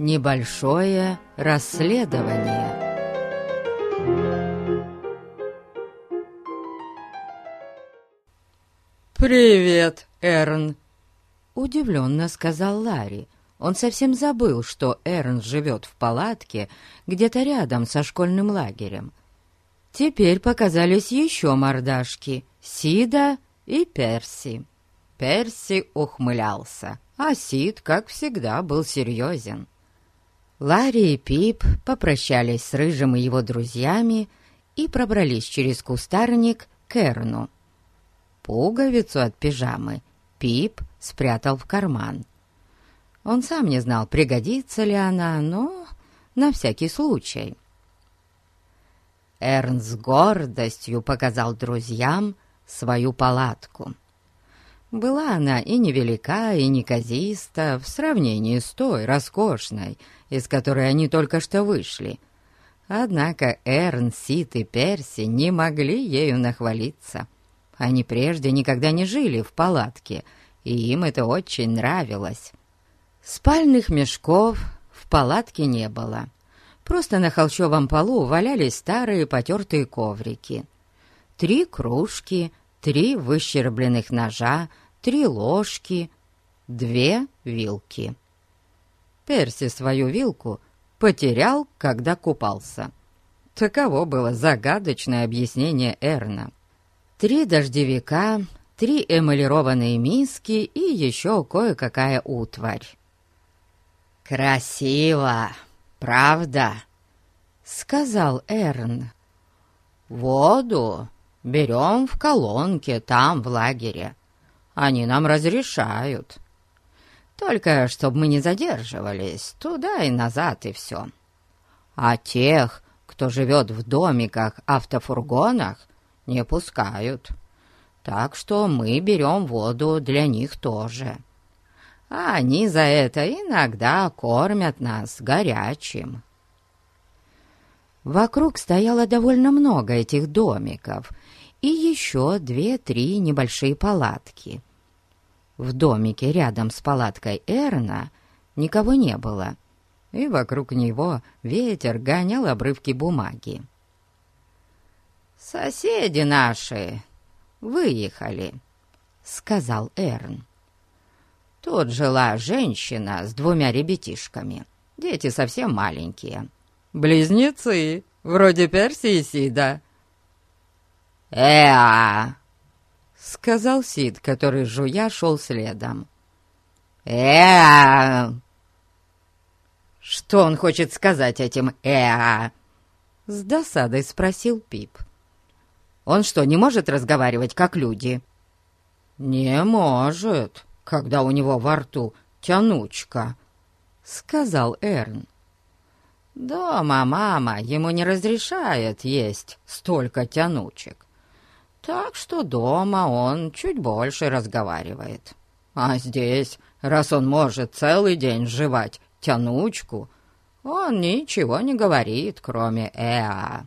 Небольшое расследование «Привет, Эрн!» Удивленно сказал Ларри. Он совсем забыл, что Эрн живет в палатке где-то рядом со школьным лагерем. Теперь показались еще мордашки — Сида и Перси. Перси ухмылялся, а Сид, как всегда, был серьезен. Ларри и Пип попрощались с Рыжим и его друзьями и пробрались через кустарник к Эрну. Пуговицу от пижамы Пип спрятал в карман. Он сам не знал, пригодится ли она, но на всякий случай. Эрн с гордостью показал друзьям свою палатку. Была она и невелика, и неказиста в сравнении с той роскошной, из которой они только что вышли. Однако Эрн, Сит и Перси не могли ею нахвалиться. Они прежде никогда не жили в палатке, и им это очень нравилось. Спальных мешков в палатке не было. Просто на холщовом полу валялись старые потертые коврики. Три кружки, три выщербленных ножа, три ложки, две вилки. Перси свою вилку потерял, когда купался. Таково было загадочное объяснение Эрна. Три дождевика, три эмалированные миски и еще кое-какая утварь. «Красиво, правда?» — сказал Эрн. «Воду берем в колонке там, в лагере. Они нам разрешают. Только чтобы мы не задерживались, туда и назад и все. А тех, кто живет в домиках-автофургонах, не пускают. Так что мы берем воду для них тоже. А они за это иногда кормят нас горячим. Вокруг стояло довольно много этих домиков и еще две-три небольшие палатки. В домике рядом с палаткой Эрна никого не было, и вокруг него ветер гонял обрывки бумаги. «Соседи наши выехали», — сказал Эрн. Тут жила женщина с двумя ребятишками. Дети совсем маленькие. Близнецы, вроде Перси и Сида. «Эа!» — сказал Сид, который, жуя, шел следом. «Эа!» «Что он хочет сказать этим «эа»?» С досадой спросил Пип. «Он что, не может разговаривать, как люди?» «Не может, когда у него во рту тянучка», — сказал Эрн. Дома мама ему не разрешает есть столько тянучек. Так что дома он чуть больше разговаривает. А здесь, раз он может целый день жевать тянучку, он ничего не говорит, кроме «эа».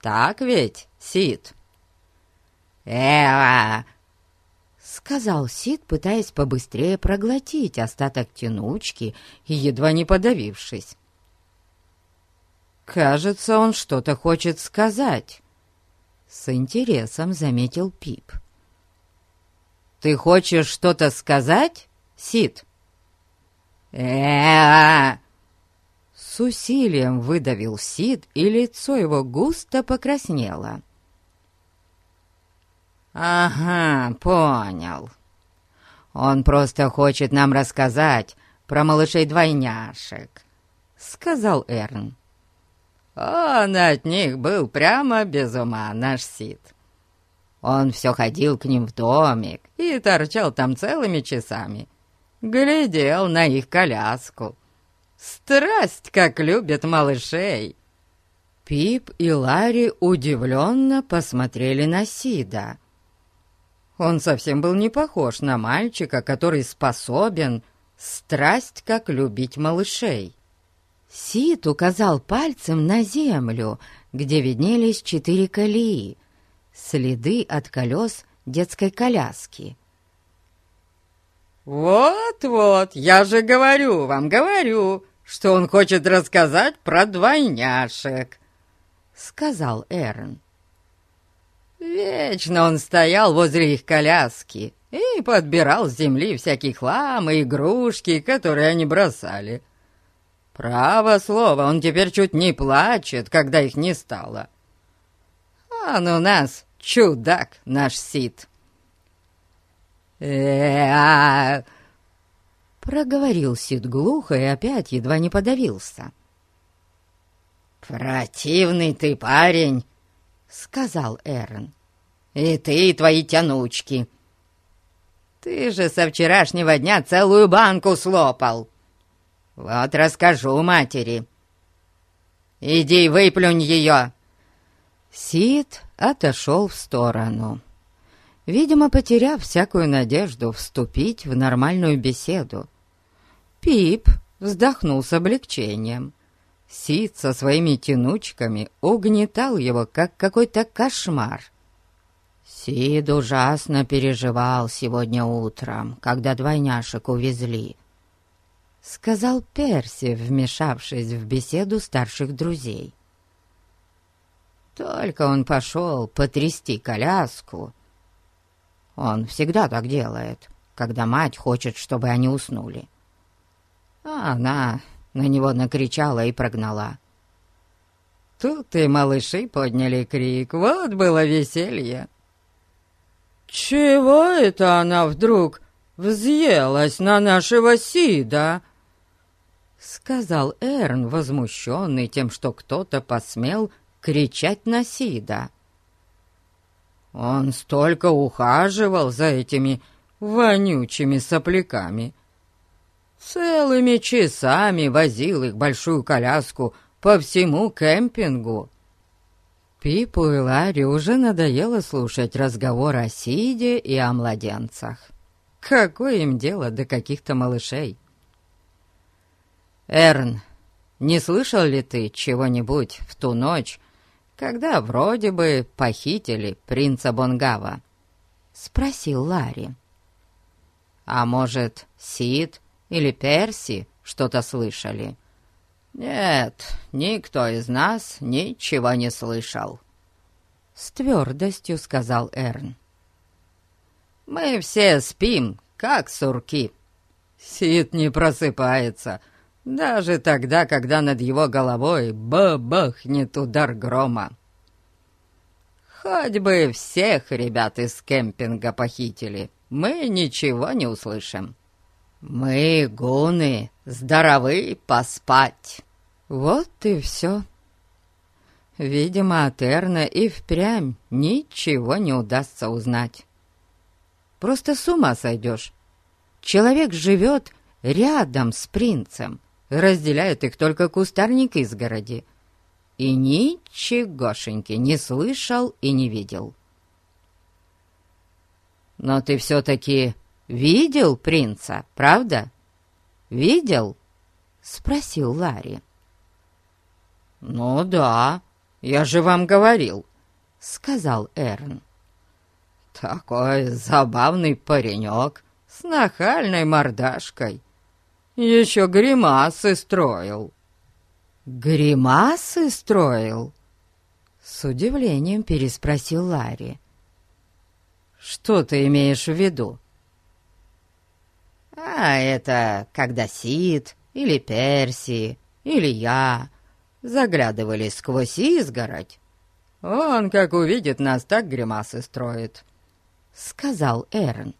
Так ведь, Сид? «Эа!» — сказал Сид, пытаясь побыстрее проглотить остаток тянучки и едва не подавившись. «Кажется, он что-то хочет сказать», — с интересом заметил Пип. «Ты хочешь что-то сказать, Сид?» э С усилием выдавил Сид, и лицо его густо покраснело. «Ага, понял. Он просто хочет нам рассказать про малышей-двойняшек», — сказал Эрн. Он от них был прямо без ума, наш Сид. Он все ходил к ним в домик и торчал там целыми часами. Глядел на их коляску. Страсть, как любят малышей. Пип и Ларри удивленно посмотрели на Сида. Он совсем был не похож на мальчика, который способен страсть, как любить малышей. Сид указал пальцем на землю, где виднелись четыре колеи, следы от колес детской коляски. «Вот-вот, я же говорю вам, говорю, что он хочет рассказать про двойняшек», — сказал Эрн. Вечно он стоял возле их коляски и подбирал с земли всякий хлам и игрушки, которые они бросали. Право слово, он теперь чуть не плачет, когда их не стало. Он у нас чудак, наш Сид. э Проговорил Сид глухо и опять едва не подавился. «Противный ты парень!» — сказал Эрн. «И ты, и твои тянучки. Ты же со вчерашнего дня целую банку слопал. Вот расскажу матери. Иди выплюнь ее!» Сид отошел в сторону, видимо, потеряв всякую надежду вступить в нормальную беседу. Пип вздохнул с облегчением. Сид со своими тянучками угнетал его, как какой-то кошмар. Сид ужасно переживал сегодня утром, когда двойняшек увезли. Сказал Перси, вмешавшись в беседу старших друзей. Только он пошел потрясти коляску. Он всегда так делает, когда мать хочет, чтобы они уснули. А она на него накричала и прогнала. Тут и малыши подняли крик, вот было веселье. «Чего это она вдруг взъелась на нашего Сида?» Сказал Эрн, возмущенный тем, что кто-то посмел кричать на Сида. Он столько ухаживал за этими вонючими сопляками, Целыми часами возил их большую коляску по всему кемпингу. Пипу и Ларри уже надоело слушать разговор о Сиде и о младенцах. Какое им дело до каких-то малышей? Эрн, не слышал ли ты чего-нибудь в ту ночь, когда вроде бы похитили принца Бонгава? Спросил Ларри. А может, Сид или Перси что-то слышали?» «Нет, никто из нас ничего не слышал», — с твердостью сказал Эрн. «Мы все спим, как сурки. Сид не просыпается, даже тогда, когда над его головой бабахнет удар грома. Хоть бы всех ребят из кемпинга похитили, мы ничего не услышим». «Мы, гуны, здоровы поспать!» Вот и все. Видимо, от и впрямь ничего не удастся узнать. Просто с ума сойдешь. Человек живет рядом с принцем, разделяет их только кустарник изгороди. И ничегошеньки не слышал и не видел. Но ты все-таки «Видел принца, правда? Видел?» — спросил Ларри. «Ну да, я же вам говорил», — сказал Эрн. «Такой забавный паренек с нахальной мордашкой. Еще гримасы строил». «Гримасы строил?» С удивлением переспросил Ларри. «Что ты имеешь в виду?» А это когда Сид или Перси или я заглядывали сквозь изгородь. Он, как увидит нас, так гримасы строит, — сказал Эрн.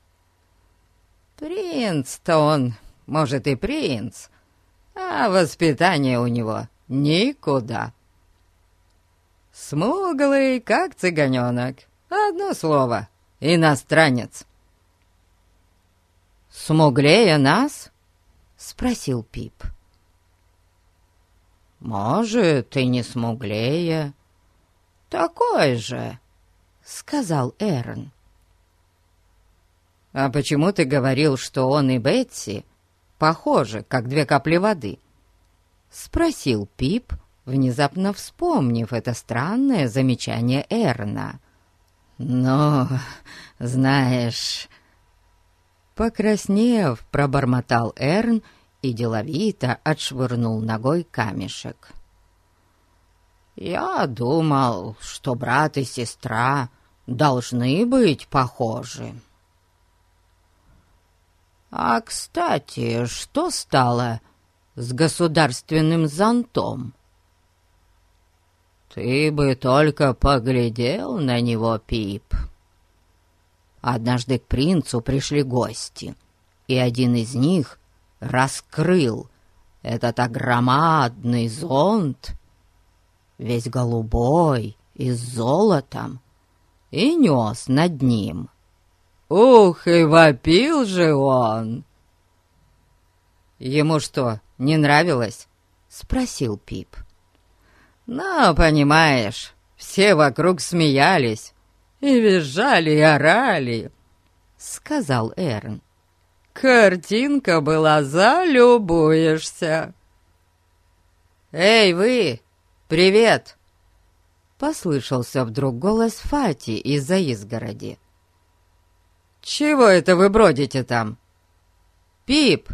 Принц-то он, может, и принц, а воспитание у него никуда. Смуглый, как цыганенок. Одно слово — иностранец. «Смуглее нас?» — спросил Пип. «Может, и не смуглее. Такой же», — сказал Эрн. «А почему ты говорил, что он и Бетси похожи, как две капли воды?» — спросил Пип, внезапно вспомнив это странное замечание Эрна. «Ну, знаешь, Покраснев, пробормотал Эрн и деловито отшвырнул ногой камешек. «Я думал, что брат и сестра должны быть похожи». «А, кстати, что стало с государственным зонтом?» «Ты бы только поглядел на него, Пип!» Однажды к принцу пришли гости, и один из них раскрыл этот огромадный зонт, весь голубой и с золотом, и нес над ним. Ух, и вопил же он! «Ему что, не нравилось?» — спросил Пип. «Ну, понимаешь, все вокруг смеялись и визжали и орали», — сказал Эрн. «Картинка была залюбуешься». «Эй, вы! Привет!» Послышался вдруг голос Фати из-за изгороди. «Чего это вы бродите там?» «Пип,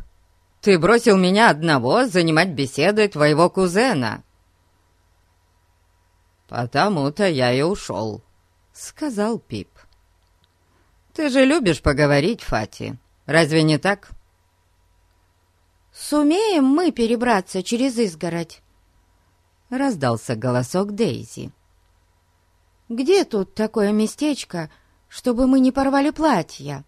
ты бросил меня одного занимать беседой твоего кузена». «Потому-то я и ушел», — сказал Пип. «Ты же любишь поговорить, Фати, разве не так?» «Сумеем мы перебраться через изгородь?» — раздался голосок Дейзи. «Где тут такое местечко, чтобы мы не порвали платья?»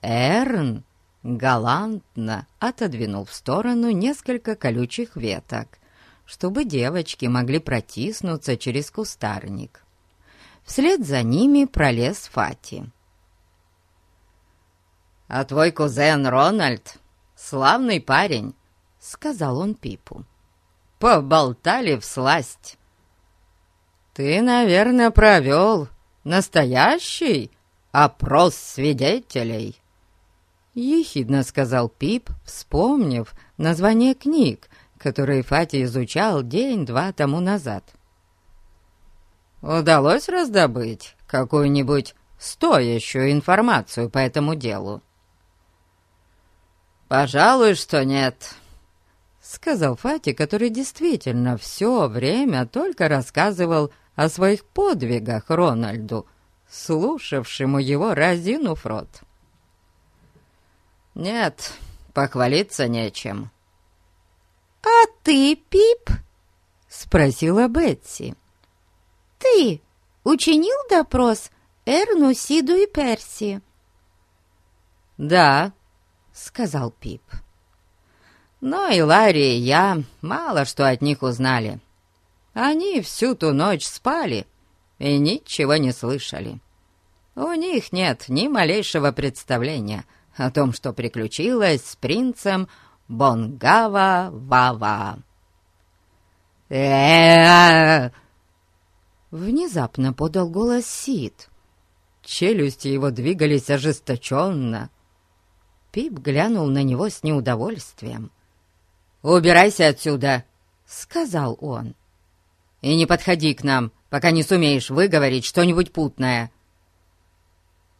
Эрн галантно отодвинул в сторону несколько колючих веток, чтобы девочки могли протиснуться через кустарник. Вслед за ними пролез Фати. «А твой кузен Рональд — славный парень», — сказал он Пипу. «Поболтали в сласть». «Ты, наверное, провел настоящий опрос свидетелей?» Ехидно сказал Пип, вспомнив название книг, которые Фати изучал день-два тому назад. «Удалось раздобыть какую-нибудь стоящую информацию по этому делу?» «Пожалуй, что нет», — сказал Фати, который действительно все время только рассказывал своих подвигах Рональду, слушавшему его разинув рот. «Нет, похвалиться нечем». «А ты, Пип?» — спросила Бетси. «Ты учинил допрос Эрну, Сиду и Перси?» «Да», — сказал Пип. «Но и Ларри и я мало что от них узнали. Они всю ту ночь спали и ничего не слышали. У них нет ни малейшего представления о том, что приключилось с принцем Бонгава-Вава. э Внезапно подал голос Сид. Челюсти его двигались ожесточенно. Пип глянул на него с неудовольствием. «Убирайся отсюда!» — сказал он. «И не подходи к нам, пока не сумеешь выговорить что-нибудь путное.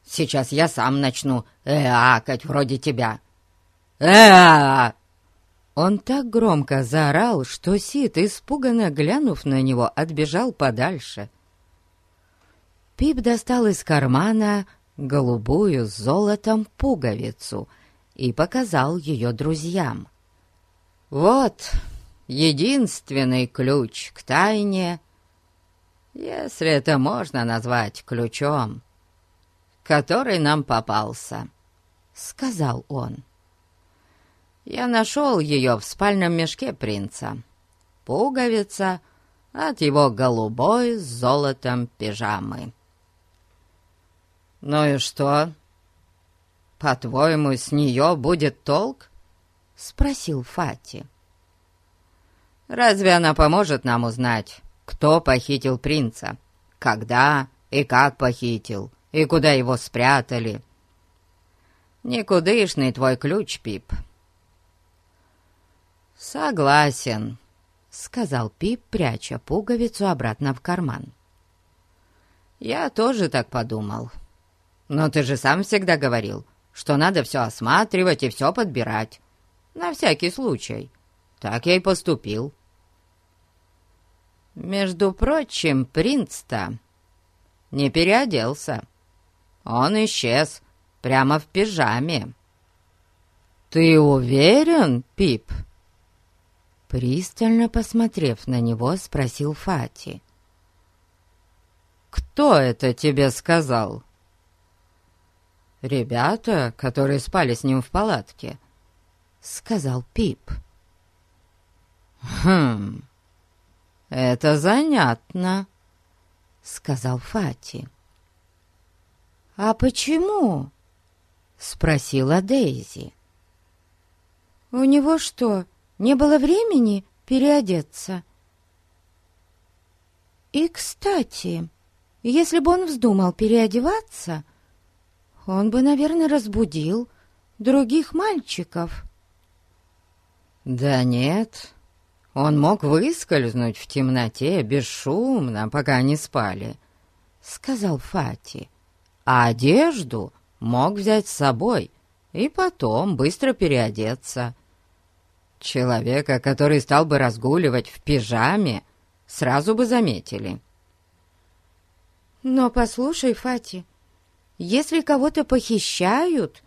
Сейчас я сам начну эакать вроде тебя. э Он так громко заорал, что Сид, испуганно глянув на него, отбежал подальше. Пип достал из кармана голубую с золотом пуговицу и показал ее друзьям. «Вот единственный ключ к тайне, если это можно назвать ключом, который нам попался», — сказал он. «Я нашел ее в спальном мешке принца. Пуговица от его голубой с золотом пижамы». «Ну и что? По-твоему, с нее будет толк?» — спросил Фати. «Разве она поможет нам узнать, кто похитил принца, когда и как похитил, и куда его спрятали. Никудышный твой ключ, Пип». «Согласен», — сказал Пип, пряча пуговицу обратно в карман. «Я тоже так подумал. Но ты же сам всегда говорил, что надо все осматривать и все подбирать. На всякий случай. Так я и поступил. Между прочим, принц-то не переоделся. Он исчез прямо в пижаме. «Ты уверен, Пип?» Пристально посмотрев на него, спросил Фати. «Кто это тебе сказал?» «Ребята, которые спали с ним в палатке», — сказал Пип. «Хм, это занятно», — сказал Фати. «А почему?» — спросила Дейзи. «У него что, не было времени переодеться?» «И, кстати, если бы он вздумал переодеваться, он бы, наверное, разбудил других мальчиков». «Да нет, он мог выскользнуть в темноте бесшумно, пока они спали», — сказал Фати. «А одежду мог взять с собой и потом быстро переодеться. Человека, который стал бы разгуливать в пижаме, сразу бы заметили». «Но послушай, Фати, если кого-то похищают,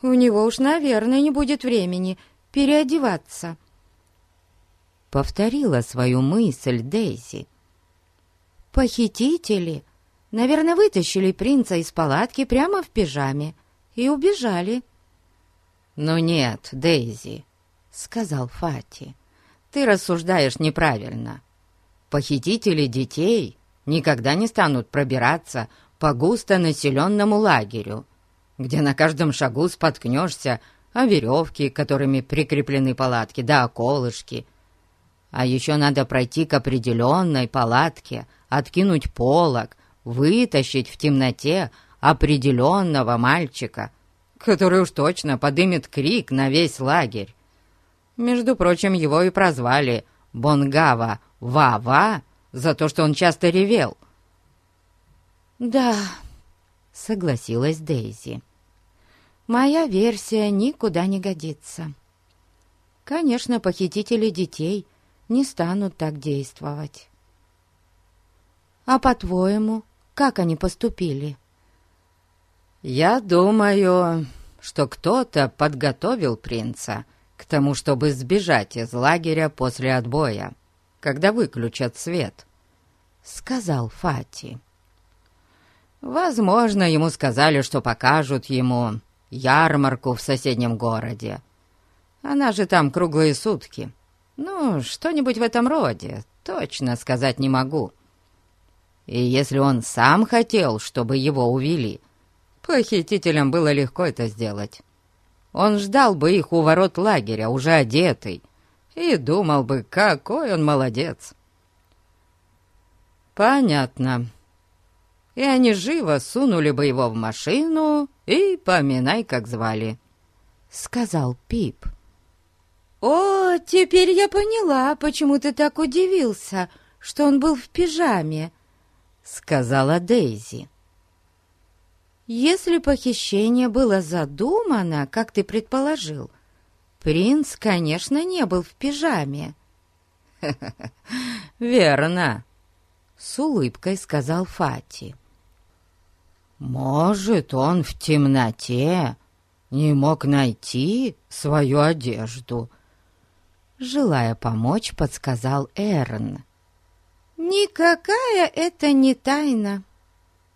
у него уж, наверное, не будет времени переодеваться» повторила свою мысль Дейзи. «Похитители, наверное, вытащили принца из палатки прямо в пижаме и убежали». «Ну нет, Дейзи», — сказал Фати, — «ты рассуждаешь неправильно. Похитители детей никогда не станут пробираться по густонаселенному лагерю, где на каждом шагу споткнешься о веревки, которыми прикреплены палатки, да о колышки — а еще надо пройти к определенной палатке, откинуть полог, вытащить в темноте определенного мальчика, который уж точно подымет крик на весь лагерь. Между прочим, его и прозвали Бонгава Ва-Ва за то, что он часто ревел. «Да», — согласилась Дейзи, — «моя версия никуда не годится. Конечно, похитители детей — не станут так действовать. А по-твоему, как они поступили? Я думаю, что кто-то подготовил принца к тому, чтобы сбежать из лагеря после отбоя, когда выключат свет, — сказал Фати. Возможно, ему сказали, что покажут ему ярмарку в соседнем городе. Она же там круглые сутки. Ну, что-нибудь в этом роде, точно сказать не могу. И если он сам хотел, чтобы его увели, похитителям было легко это сделать. Он ждал бы их у ворот лагеря, уже одетый, и думал бы, какой он молодец. Понятно. И они живо сунули бы его в машину и поминай, как звали, — сказал Пип. «О, теперь я поняла, почему ты так удивился, что он был в пижаме», — сказала Дейзи. «Если похищение было задумано, как ты предположил, принц, конечно, не был в пижаме». «Верно», — с улыбкой сказал Фати. «Может, он в темноте не мог найти свою одежду», Желая помочь, подсказал Эрн. «Никакая это не тайна.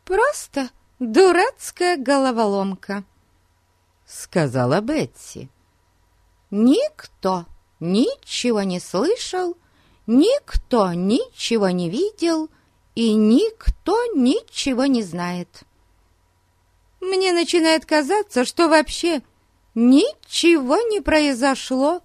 Просто дурацкая головоломка», — сказала Бетси. «Никто ничего не слышал, никто ничего не видел и никто ничего не знает. Мне начинает казаться, что вообще ничего не произошло».